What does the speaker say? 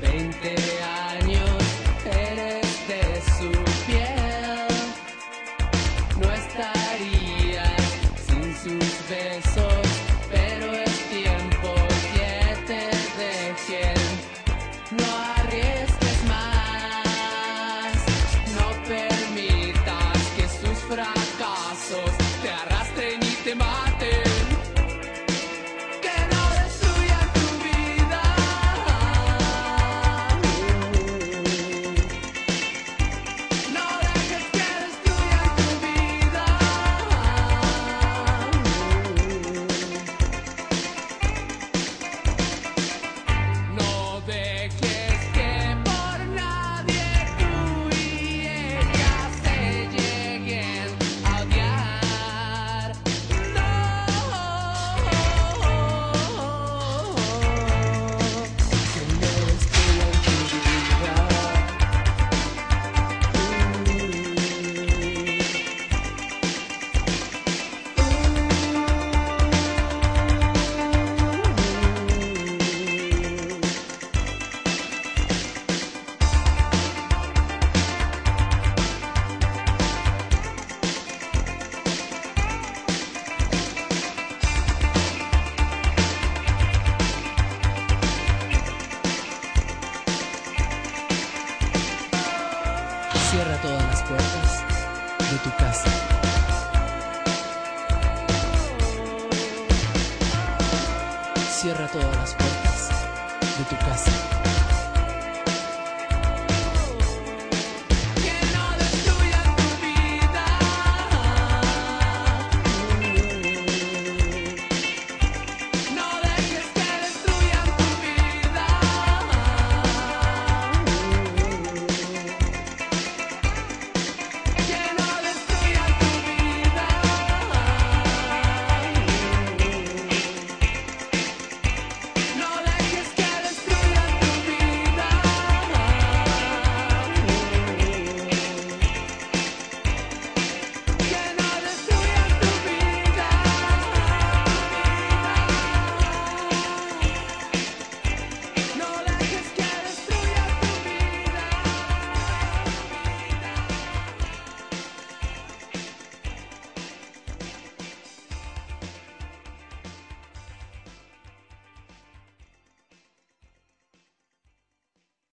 20 años eres de su piel. No estarías sin sus besos, pero el tiempo quiere te dejar. No arriesques más, no permitas que sus fracasos te arrastren y te marchen. de tu casa. Cierra todas las puertas de tu casa.